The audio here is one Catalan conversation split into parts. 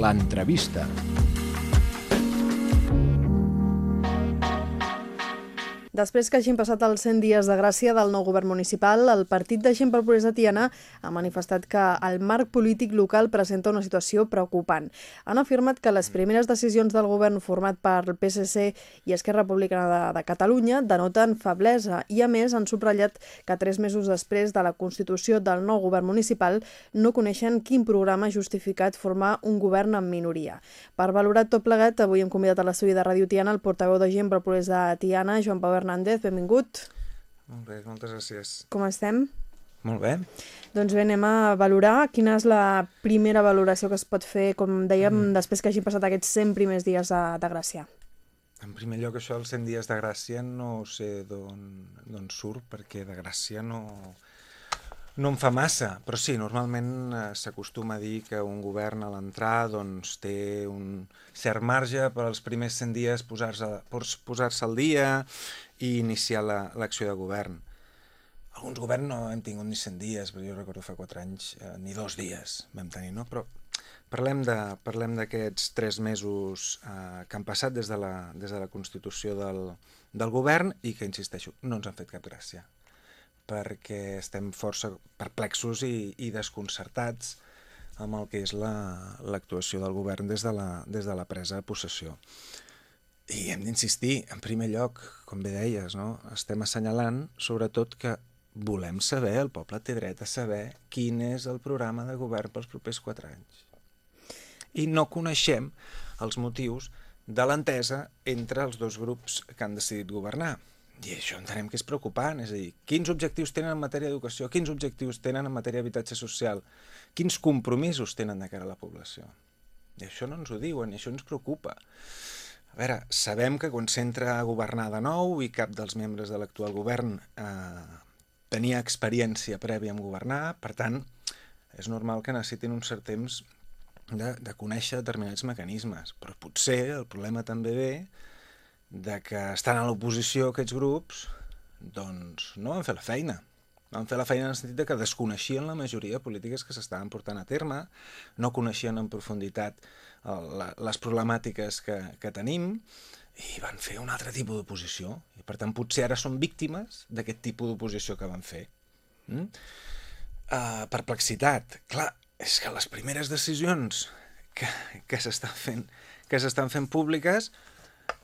l'entrevista. Després que hagin passat els 100 dies de gràcia del nou govern municipal, el Partit de Gent Progrés de Tiana ha manifestat que el marc polític local presenta una situació preocupant. Han afirmat que les primeres decisions del govern format per el PSC i Esquerra Republicana de, de Catalunya denoten feblesa i, a més, han subratllat que tres mesos després de la constitució del nou govern municipal no coneixen quin programa ha justificat formar un govern en minoria. Per valorar tot plegat, avui hem convidat a l'estudi de Ràdio Tiana el portaveu de Gent Progrés de Tiana, Joan Pau Hernández, benvingut. Molt bé, moltes gràcies. Com estem? Molt bé. Doncs bé, anem a valorar quina és la primera valoració que es pot fer, com dèiem, mm. després que hagin passat aquests 100 primers dies de, de Gràcia. En primer lloc, això dels 100 dies de Gràcia no sé d'on surt, perquè de Gràcia no, no en fa massa, però sí, normalment eh, s'acostuma a dir que un govern a l'entrar doncs, té un cert marge per als primers 100 dies posar-se posar, -se, al dia i iniciar l'acció la, de govern. Alguns governs no hem tingut ni 100 dies, però jo recordo fa 4 anys, eh, ni dos dies vam tenir, no? Però parlem d'aquests 3 mesos eh, que han passat des de la, des de la constitució del, del govern i que, insisteixo, no ens han fet cap gràcia perquè estem força perplexos i, i desconcertats amb el que és l'actuació la, del govern des de, la, des de la presa de possessió. I hem d'insistir, en primer lloc, com bé deies, no? estem assenyalant sobretot que volem saber, el poble té dret a saber quin és el programa de govern pels propers quatre anys. I no coneixem els motius de l'entesa entre els dos grups que han decidit governar. I això entenem que és preocupant, és a dir, quins objectius tenen en matèria d'educació, quins objectius tenen en matèria d'habitatge social, quins compromisos tenen de cara a la població. I això no ens ho diuen, i això ens preocupa. A veure, sabem que quan s'entra a governar de nou i cap dels membres de l'actual govern eh, tenia experiència prèvia en governar, per tant, és normal que necessitin un cert temps de, de conèixer determinats mecanismes. Però potser el problema també ve de que estan a l'oposició aquests grups doncs no van fer la feina. Van fer la feina en el sentit de que desconeixien la majoria de polítiques que s'estaven portant a terme, no coneixien en profunditat la, les problemàtiques que, que tenim i van fer un altre tipus d'oposició. I per tant, potser ara són víctimes d'aquest tipus d'oposició que van fer. Mm? Uh, perplexitat. Clar, és que les primeres decisions que, que s'estan fent, que s'estan fent públiques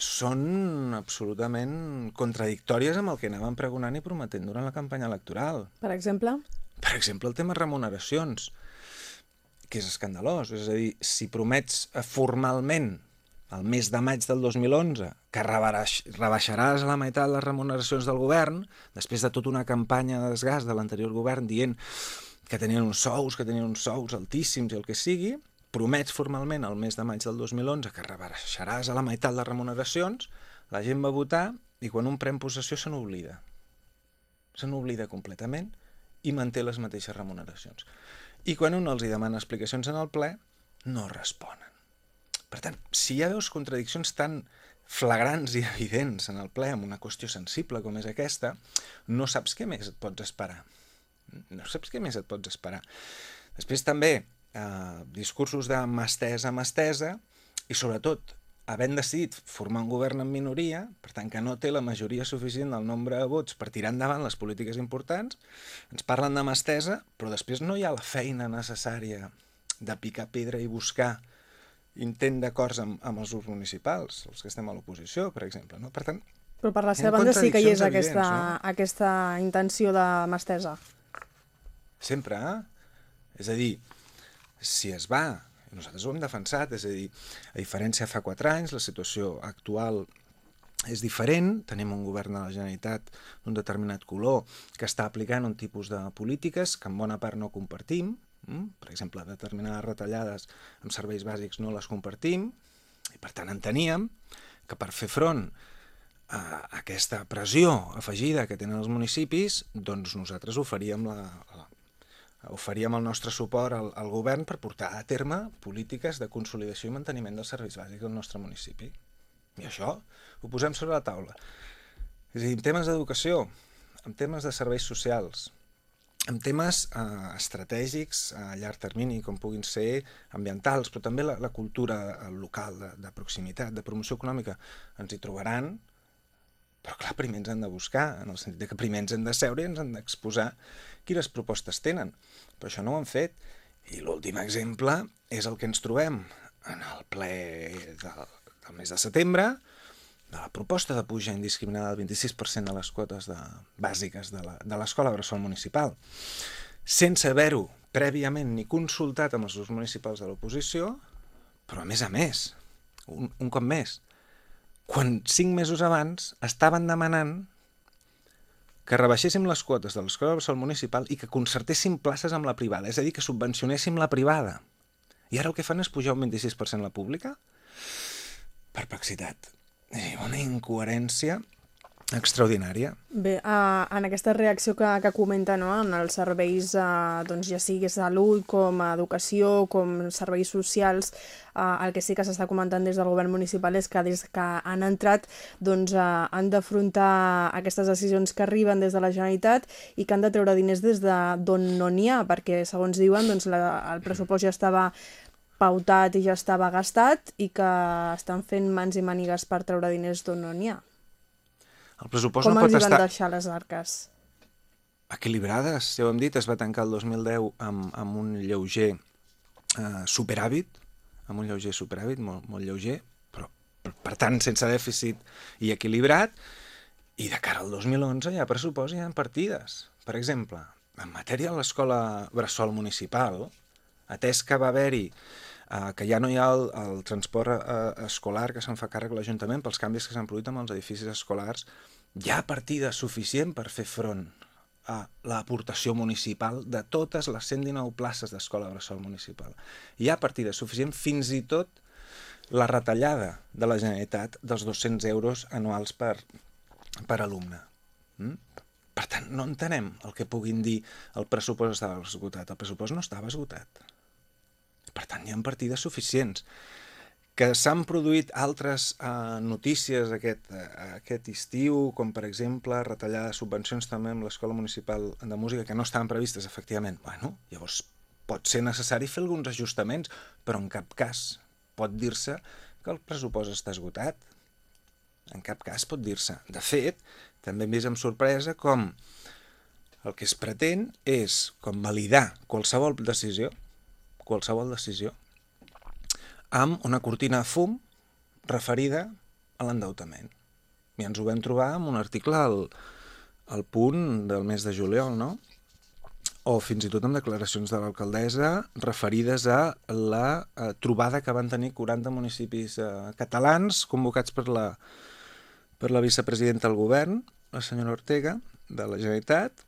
són absolutament contradictòries amb el que anàvem pregonant i prometent durant la campanya electoral. Per exemple? Per exemple, el tema remuneracions que és escandalós. És a dir, si promets formalment el mes de maig del 2011 que rebaixaràs a la meitat les remuneracions del govern, després de tota una campanya de desgast de l'anterior govern dient que tenien uns sous, que tenien uns sous altíssims i el que sigui, promets formalment el mes de maig del 2011 que rebaixaràs a la meitat les remuneracions, la gent va votar i quan un pren possessió se n'oblida. Se n'oblida completament i manté les mateixes remuneracions i quan un els hi demana explicacions en el ple, no responen. Per tant, si hi ha veus contradiccions tan flagrants i evidents en el ple amb una qüestió sensible com és aquesta, no saps què més et pots esperar. No saps què més et pots esperar. Després també eh, discursos de mà estesa, mà estesa, i sobretot havent decidit formar un govern en minoria, per tant que no té la majoria suficient del nombre de vots per tirar endavant les polítiques importants, ens parlen de mà estesa, però després no hi ha la feina necessària de picar pedra i buscar intent d'acords amb, amb els grups municipals, els que estem a l'oposició, per exemple. No? Per tant, però per la seva banda sí que hi és aquesta, no? aquesta intenció de mà estesa. Sempre, eh? És a dir, si es va. Nosaltres ho hem defensat, és a dir, a diferència fa quatre anys, la situació actual és diferent, tenim un govern de la Generalitat d'un determinat color que està aplicant un tipus de polítiques que en bona part no compartim, mm? per exemple, determinades retallades amb serveis bàsics no les compartim, i per tant enteníem que per fer front a aquesta pressió afegida que tenen els municipis, doncs nosaltres oferíem la, la, oferíem el nostre suport al, al govern per portar a terme polítiques de consolidació i manteniment dels serveis bàsics del nostre municipi. I això ho posem sobre la taula. És a dir, en temes d'educació, en temes de serveis socials, amb temes eh, estratègics a llarg termini, com puguin ser ambientals, però també la, la cultura local de, de proximitat, de promoció econòmica, ens hi trobaran, però clar, primer ens han de buscar, en el sentit que primer ens hem de seure i ens han d'exposar quines propostes tenen. Però això no ho han fet. I l'últim exemple és el que ens trobem en el ple del, del mes de setembre, de la proposta de puja indiscriminada del 26% de les quotes de, bàsiques de l'escola Bressol Municipal, sense haver-ho prèviament ni consultat amb els grups municipals de l'oposició, però a més a més, un, un cop més, quan cinc mesos abans estaven demanant que rebaixéssim les quotes de l'escola Bressol Municipal i que concertéssim places amb la privada, és a dir, que subvencionéssim la privada. I ara el que fan és pujar un 26% la pública? Perplexitat. I una incoherència extraordinària. Bé, uh, en aquesta reacció que, que comenta no, en els serveis, uh, doncs ja sigui salut, com educació, com serveis socials, uh, el que sí que s'està comentant des del govern municipal és que des que han entrat doncs, uh, han d'afrontar aquestes decisions que arriben des de la Generalitat i que han de treure diners des d'on de, no n'hi ha, perquè segons diuen doncs, la, el pressupost ja estava pautat i ja estava gastat i que estan fent mans i mànigues per treure diners d'on no n'hi ha. El pressupost Com no pot els estar... van deixar les arques? Equilibrades, ja ho hem dit, es va tancar el 2010 amb, amb un lleuger eh, superàvit, amb un lleuger superàvit, molt, molt lleuger, però per, per tant sense dèficit i equilibrat, i de cara al 2011 hi ha pressupost i hi ha partides. Per exemple, en matèria de l'escola Bressol Municipal, atès que va haver-hi eh, que ja no hi ha el, el transport eh, escolar que se'n fa càrrec l'Ajuntament pels canvis que s'han produït amb els edificis escolars, hi ha partida suficient per fer front a l'aportació municipal de totes les 119 places d'escola bressol municipal. Hi ha partida suficient fins i tot la retallada de la Generalitat dels 200 euros anuals per, per alumne. Mm? Per tant, no entenem el que puguin dir el pressupost estava esgotat. El pressupost no estava esgotat. Per tant, hi ha partides suficients. Que s'han produït altres eh, notícies aquest, eh, aquest estiu, com per exemple retallar subvencions també amb l'Escola Municipal de Música que no estaven previstes, efectivament. Bueno, llavors pot ser necessari fer alguns ajustaments, però en cap cas pot dir-se que el pressupost està esgotat. En cap cas pot dir-se. De fet, també hem vist amb sorpresa com el que es pretén és com validar qualsevol decisió qualsevol decisió amb una cortina de fum referida a l'endeutament. I ens ho vam trobar en un article al, al punt del mes de juliol, no? o fins i tot amb declaracions de l'alcaldessa referides a la a, trobada que van tenir 40 municipis eh, catalans convocats per la, per la vicepresidenta del govern, la senyora Ortega, de la Generalitat,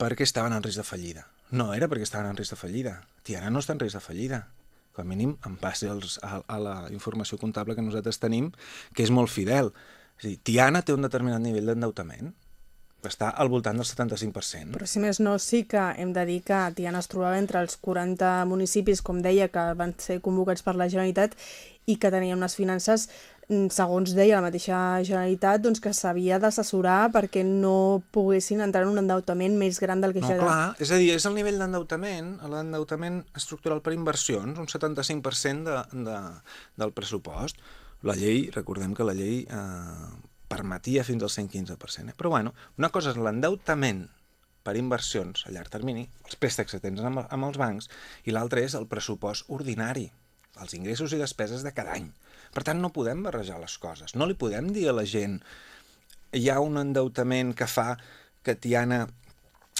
perquè estaven en risc de fallida. No era perquè estaven en risc de fallida. Tiana no està en risc de fallida. Com a mínim, en base als, a, a la informació comptable que nosaltres tenim, que és molt fidel. És dir, Tiana té un determinat nivell d'endeutament, està al voltant del 75%. Però si més no, sí que hem de dir que Tiana es trobava entre els 40 municipis, com deia, que van ser convocats per la Generalitat i que tenien unes finances segons deia la mateixa Generalitat, doncs que s'havia d'assessorar perquè no poguessin entrar en un endeutament més gran del que no, ja era. clar, és a dir, és el nivell d'endeutament, l'endeutament estructural per inversions, un 75% de, de, del pressupost. La llei, recordem que la llei eh, permetia fins al 115%. Eh? Però bueno, una cosa és l'endeutament per inversions a llarg termini, els préstecs que tens amb, amb els bancs, i l'altre és el pressupost ordinari, els ingressos i despeses de cada any. Per tant, no podem barrejar les coses. No li podem dir a la gent hi ha un endeutament que fa que Tiana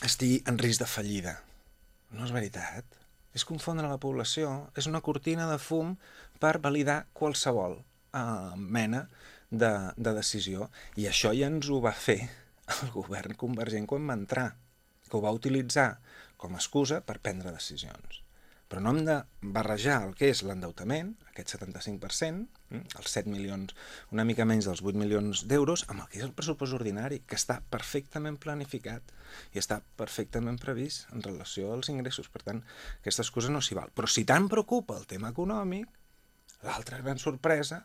estigui en risc de fallida. No és veritat. És confondre la població. És una cortina de fum per validar qualsevol uh, mena de, de decisió. I això ja ens ho va fer el govern convergent quan va entrar, que ho va utilitzar com a excusa per prendre decisions. Però no hem de barrejar el que és l'endeutament, aquest 75%, mm, els 7 milions, una mica menys dels 8 milions d'euros, amb el que és el pressupost ordinari, que està perfectament planificat i està perfectament previst en relació als ingressos. Per tant, aquestes coses no s'hi val. Però si tant preocupa el tema econòmic, l'altra gran sorpresa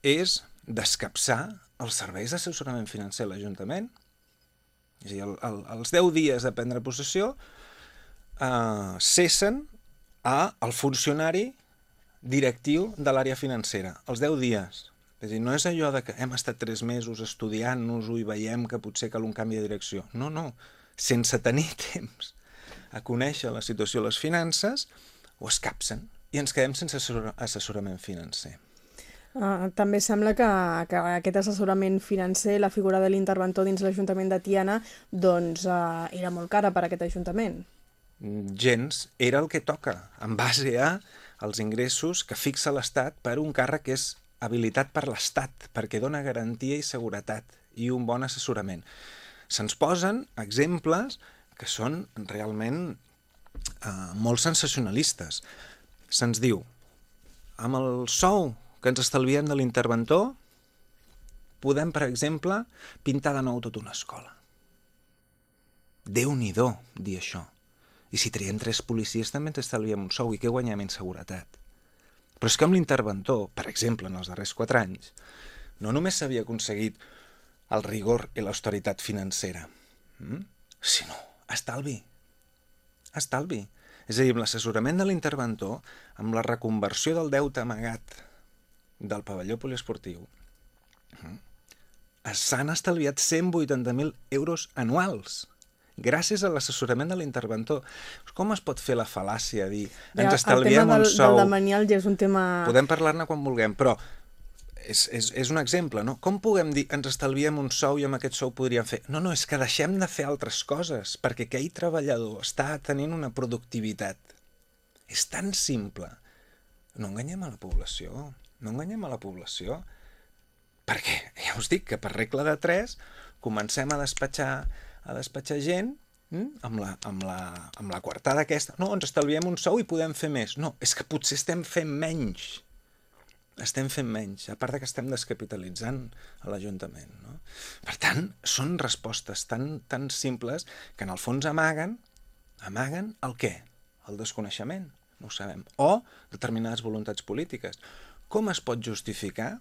és descapçar els serveis d'assessorament financer a l'Ajuntament. És a dir, el, el, els 10 dies de prendre possessió eh, cessen a el funcionari directiu de l'àrea financera. Els 10 dies. És dir, no és allò de que hem estat 3 mesos estudiant-nos-ho i veiem que potser cal un canvi de direcció. No, no. Sense tenir temps a conèixer la situació de les finances, ho escapsen i ens quedem sense assessorament financer. Uh, també sembla que, que aquest assessorament financer, la figura de l'interventor dins l'Ajuntament de Tiana, doncs uh, era molt cara per a aquest Ajuntament. Gens, era el que toca, en base a els ingressos que fixa l'Estat per un càrrec que és habilitat per l'Estat, perquè dona garantia i seguretat i un bon assessorament. Se'ns posen exemples que són realment uh, molt sensacionalistes. Se'ns diu, amb el sou que ens estalviem de l'interventor, podem, per exemple, pintar de nou tota una escola. Déu-n'hi-do, dir això. I si triem tres policies també ens estalviem un sou i què guanyem en seguretat. Però és que amb l'interventor, per exemple, en els darrers quatre anys, no només s'havia aconseguit el rigor i l'austeritat financera, hm? sinó estalvi. Estalvi. És a dir, amb l'assessorament de l'interventor, amb la reconversió del deute amagat del pavelló poliesportiu s'han estalviat 180.000 euros anuals gràcies a l'assessorament de l'interventor. Com es pot fer la fal·làcia, dir, ja, ens estalviem del, un sou... El tema del ja és un tema... Podem parlar-ne quan vulguem, però és, és, és un exemple, no? Com puguem dir, ens estalviem un sou i amb aquest sou podríem fer... No, no, és que deixem de fer altres coses, perquè aquell treballador està tenint una productivitat. És tan simple. No enganyem a la població no enganyem a la població, perquè ja us dic que per regla de 3 comencem a despatxar, a despatxar gent hm, amb, la, amb, la, amb la quartada aquesta. No, ens estalviem un sou i podem fer més. No, és que potser estem fent menys. Estem fent menys, a part de que estem descapitalitzant a l'Ajuntament. No? Per tant, són respostes tan, tan simples que en el fons amaguen, amaguen el què? El desconeixement, no ho sabem. O determinades voluntats polítiques. Com es pot justificar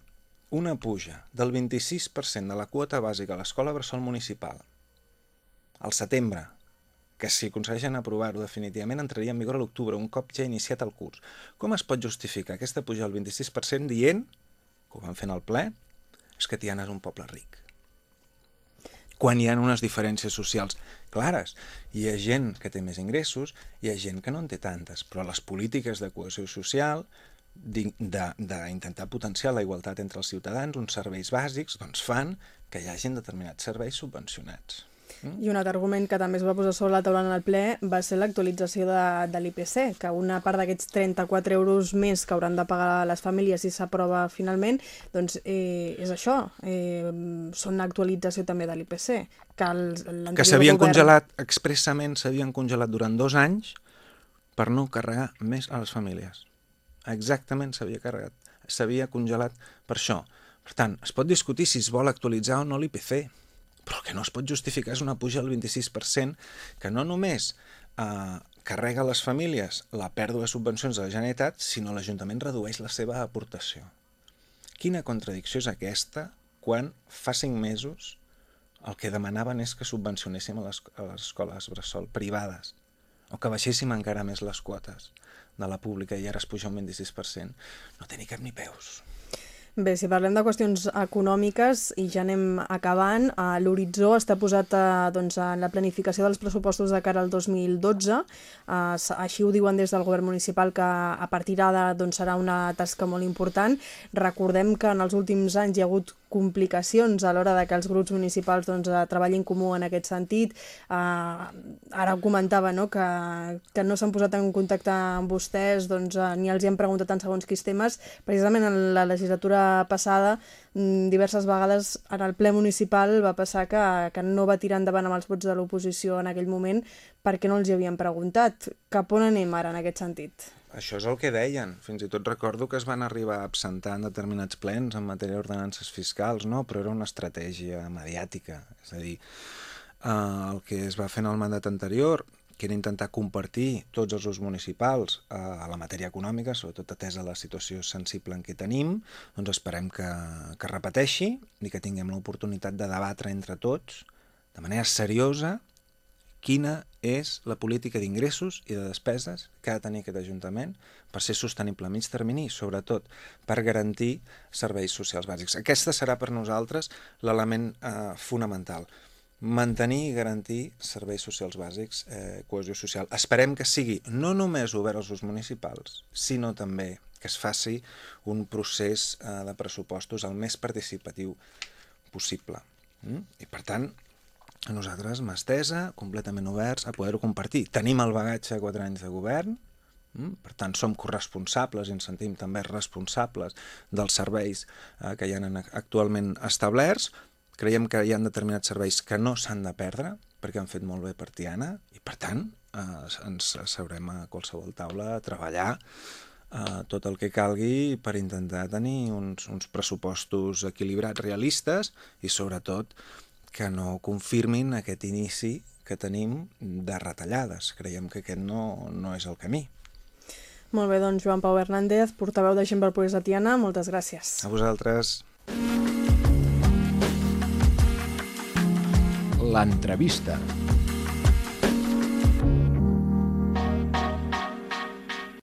una puja del 26% de la quota bàsica a l'escola Bressol Municipal al setembre, que si aconsegueixen aprovar-ho definitivament entraria en vigor a l'octubre, un cop ja iniciat el curs. Com es pot justificar aquesta puja del 26% dient, que ho van en el ple, és que Tiana és un poble ric? Quan hi ha unes diferències socials clares. Hi ha gent que té més ingressos, hi ha gent que no en té tantes, però les polítiques de cohesió social d'intentar potenciar la igualtat entre els ciutadans, uns serveis bàsics, doncs fan que hi hagin determinats serveis subvencionats. I un altre argument que també es va posar sobre la taula en el ple va ser l'actualització de, de l'IPC, que una part d'aquests 34 euros més que hauran de pagar les famílies si s'aprova finalment, doncs eh, és això, eh, són actualització també de l'IPC. Que, que s'havien govern... congelat, expressament s'havien congelat durant dos anys per no carregar més a les famílies exactament s'havia carregat, s'havia congelat per això. Per tant, es pot discutir si es vol actualitzar o no l'IPC, però que no es pot justificar és una puja del 26% que no només eh, carrega les famílies la pèrdua de subvencions de la Generalitat, sinó l'Ajuntament redueix la seva aportació. Quina contradicció és aquesta quan fa cinc mesos el que demanaven és que subvencionéssim a les, a les escoles bressol privades o que baixéssim encara més les quotes de la pública i ara es puja un 26%, no té ni cap ni peus. Bé, si parlem de qüestions econòmiques i ja anem acabant, eh, l'horitzó està posat eh, doncs, en la planificació dels pressupostos de cara al 2012. Eh, així ho diuen des del govern municipal que a partir d'ara doncs, serà una tasca molt important. Recordem que en els últims anys hi ha hagut complicacions a l'hora de que els grups municipals doncs, eh, treballin comú en aquest sentit. Uh, ara comentava no, que, que no s'han posat en contacte amb vostès, doncs, uh, ni els hi han preguntat en segons quins temes. Precisament en la legislatura passada, mm, diverses vegades en el ple municipal va passar que, que no va tirar endavant amb els vots de l'oposició en aquell moment perquè no els hi havien preguntat. Cap on anem ara en aquest sentit? Això és el que deien. Fins i tot recordo que es van arribar a absentar en determinats plens en matèria d'ordenances fiscals, no? però era una estratègia mediàtica. És a dir, eh, el que es va fer en el mandat anterior, que era intentar compartir tots els usos municipals eh, a la matèria econòmica, sobretot atesa la situació sensible en què tenim, doncs esperem que, que repeteixi i que tinguem l'oportunitat de debatre entre tots de manera seriosa quina és la política d'ingressos i de despeses que ha de tenir aquest Ajuntament per ser sostenible a mig termini i, sobretot, per garantir serveis socials bàsics. Aquesta serà per nosaltres l'element eh, fonamental. Mantenir i garantir serveis socials bàsics, eh, cohesió social. Esperem que sigui no només obert als municipals, sinó també que es faci un procés eh, de pressupostos el més participatiu possible. Mm? I, per tant, a nosaltres mà estesa, completament oberts a poder-ho compartir. Tenim el bagatge de 4 anys de govern, mm? per tant som corresponsables i ens sentim també responsables dels serveis eh, que hi ha actualment establerts. Creiem que hi ha determinats serveis que no s'han de perdre perquè han fet molt bé per Tiana i per tant eh, ens sabrem a qualsevol taula a treballar eh, tot el que calgui per intentar tenir uns, uns pressupostos equilibrats, realistes i sobretot que no confirmin aquest inici que tenim de retallades. Creiem que aquest no, no és el camí. Molt bé, doncs Joan Pau Hernández, portaveu de Gent per Progrés de Tiana, moltes gràcies. A vosaltres. L'entrevista.